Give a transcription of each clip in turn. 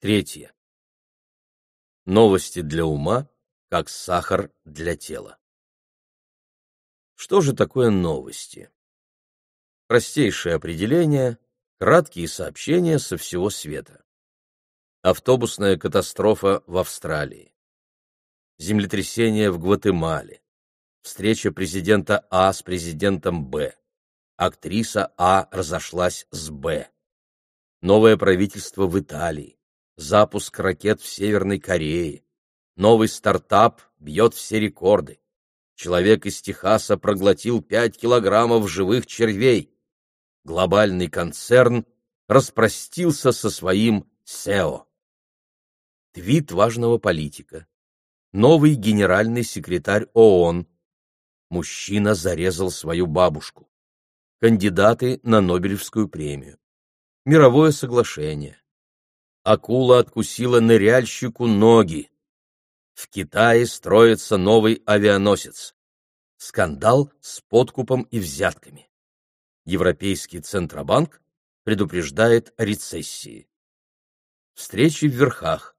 Третье. Новости для ума, как сахар для тела. Что же такое новости? Простейшее определение – краткие сообщения со всего света. Автобусная катастрофа в Австралии. Землетрясение в Гватемале. Встреча президента А с президентом Б. Актриса А разошлась с Б. Новое правительство в Италии запуск ракет в Северной Корее. Новый стартап бьет все рекорды. Человек из Техаса проглотил 5 килограммов живых червей. Глобальный концерн распростился со своим SEO. Твит важного политика. Новый генеральный секретарь ООН. Мужчина зарезал свою бабушку. Кандидаты на Нобелевскую премию. Мировое соглашение акула откусила ныряльщику ноги. В Китае строится новый авианосец. Скандал с подкупом и взятками. Европейский Центробанк предупреждает о рецессии. Встречи в верхах.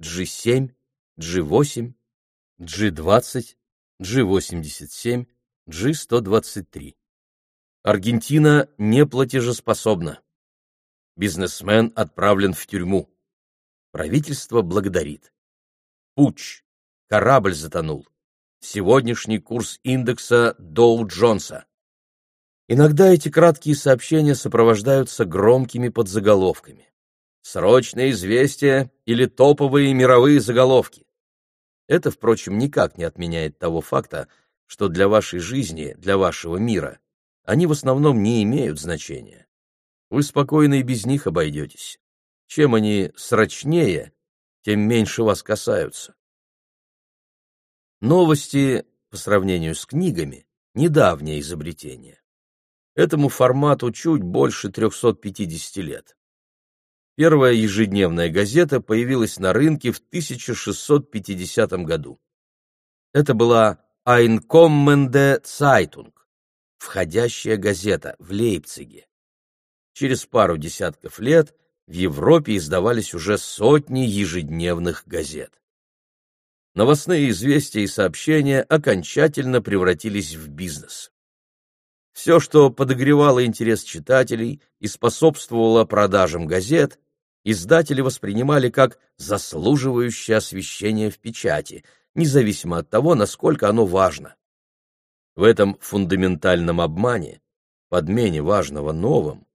G7, G8, G20, G87, G123. Аргентина не платежеспособна. Бизнесмен отправлен в тюрьму. Правительство благодарит. Пуч. Корабль затонул. Сегодняшний курс индекса Доу-Джонса. Иногда эти краткие сообщения сопровождаются громкими подзаголовками. Срочные известия или топовые мировые заголовки. Это, впрочем, никак не отменяет того факта, что для вашей жизни, для вашего мира, они в основном не имеют значения. Вы спокойно и без них обойдетесь. Чем они срочнее, тем меньше вас касаются. Новости, по сравнению с книгами, недавнее изобретение. Этому формату чуть больше 350 лет. Первая ежедневная газета появилась на рынке в 1650 году. Это была Einkommende Zeitung, входящая газета в Лейпциге. Через пару десятков лет в Европе издавались уже сотни ежедневных газет. Новостные известия и сообщения окончательно превратились в бизнес. Все, что подогревало интерес читателей и способствовало продажам газет, издатели воспринимали как заслуживающее освещение в печати, независимо от того, насколько оно важно. В этом фундаментальном обмане, подмене важного новым,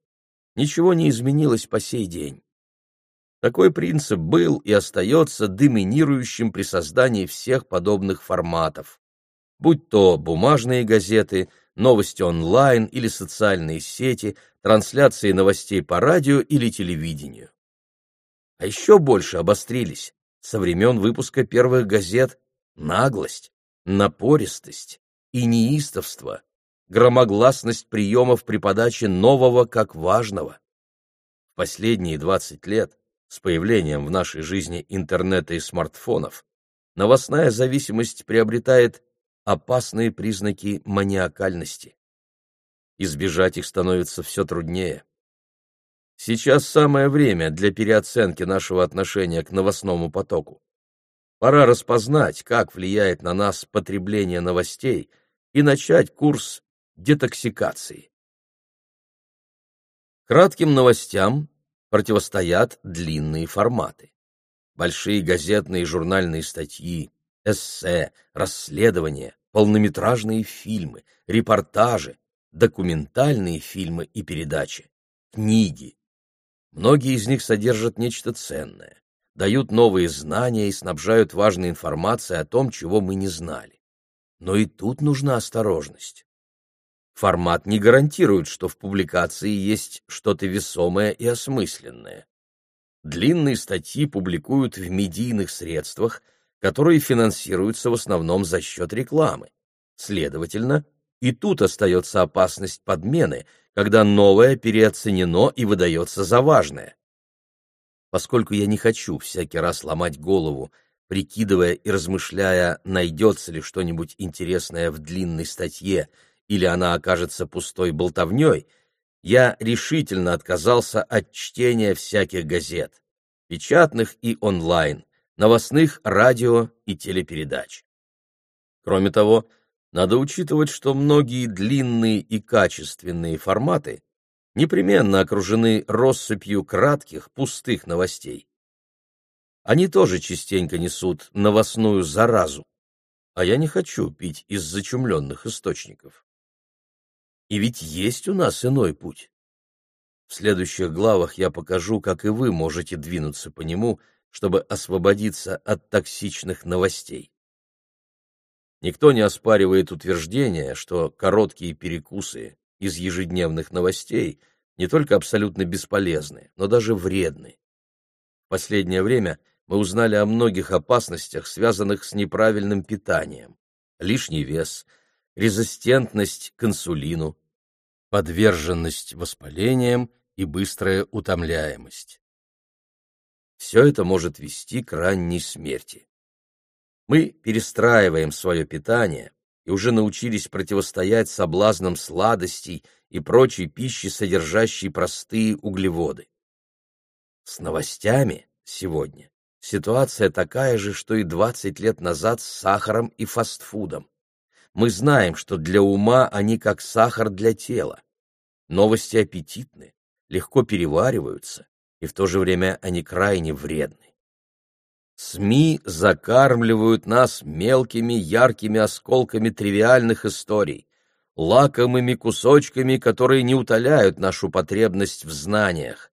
ничего не изменилось по сей день. Такой принцип был и остается доминирующим при создании всех подобных форматов, будь то бумажные газеты, новости онлайн или социальные сети, трансляции новостей по радио или телевидению. А еще больше обострились со времен выпуска первых газет наглость, напористость и неистовство, громогласность приемов при подаче нового как важного. В последние 20 лет, с появлением в нашей жизни интернета и смартфонов, новостная зависимость приобретает опасные признаки маниакальности. Избежать их становится все труднее. Сейчас самое время для переоценки нашего отношения к новостному потоку. Пора распознать, как влияет на нас потребление новостей, и начать курс детоксикации. Кратким новостям противостоят длинные форматы. Большие газетные и журнальные статьи, эссе, расследования, полнометражные фильмы, репортажи, документальные фильмы и передачи, книги. Многие из них содержат нечто ценное, дают новые знания и снабжают важной информацией о том, чего мы не знали. Но и тут нужна осторожность. Формат не гарантирует, что в публикации есть что-то весомое и осмысленное. Длинные статьи публикуют в медийных средствах, которые финансируются в основном за счет рекламы. Следовательно, и тут остается опасность подмены, когда новое переоценено и выдается за важное. Поскольку я не хочу всякий раз ломать голову, прикидывая и размышляя, найдется ли что-нибудь интересное в длинной статье или она окажется пустой болтовней, я решительно отказался от чтения всяких газет. печатных и онлайн, новостных радио и телепередач. Кроме того, надо учитывать, что многие длинные и качественные форматы непременно окружены россыпью кратких, пустых новостей. Они тоже частенько несут новостную заразу, а я не хочу пить из зачумленных источников. И ведь есть у нас иной путь. В следующих главах я покажу, как и вы можете двинуться по нему, чтобы освободиться от токсичных новостей. Никто не оспаривает утверждение, что короткие перекусы из ежедневных новостей не только абсолютно бесполезны, но даже вредны. В последнее время мы узнали о многих опасностях, связанных с неправильным питанием. Лишний вес, резистентность к инсулину, подверженность воспалениям и быстрая утомляемость. Все это может вести к ранней смерти. Мы перестраиваем свое питание и уже научились противостоять соблазнам сладостей и прочей пищи, содержащей простые углеводы. С новостями сегодня ситуация такая же, что и 20 лет назад с сахаром и фастфудом. Мы знаем, что для ума они как сахар для тела. Новости аппетитны, легко перевариваются, и в то же время они крайне вредны. СМИ закармливают нас мелкими яркими осколками тривиальных историй, лакомыми кусочками, которые не утоляют нашу потребность в знаниях.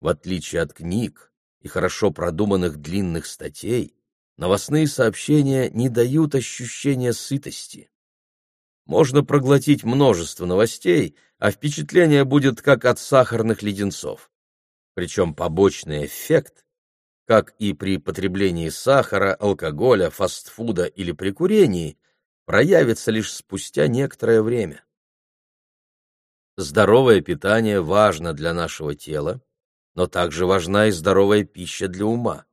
В отличие от книг и хорошо продуманных длинных статей, новостные сообщения не дают ощущения сытости. Можно проглотить множество новостей, а впечатление будет как от сахарных леденцов. Причем побочный эффект как и при потреблении сахара, алкоголя, фастфуда или при курении, проявится лишь спустя некоторое время. Здоровое питание важно для нашего тела, но также важна и здоровая пища для ума.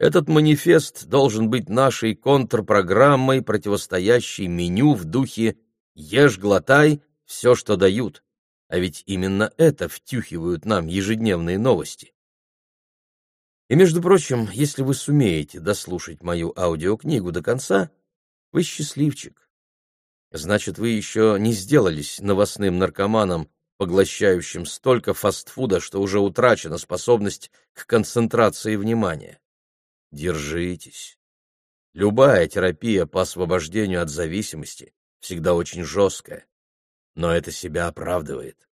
Этот манифест должен быть нашей контрпрограммой, противостоящей меню в духе «Ешь, глотай, все, что дают», а ведь именно это втюхивают нам ежедневные новости. И, между прочим, если вы сумеете дослушать мою аудиокнигу до конца, вы счастливчик. Значит, вы еще не сделались новостным наркоманом, поглощающим столько фастфуда, что уже утрачена способность к концентрации внимания. Держитесь. Любая терапия по освобождению от зависимости всегда очень жесткая, но это себя оправдывает.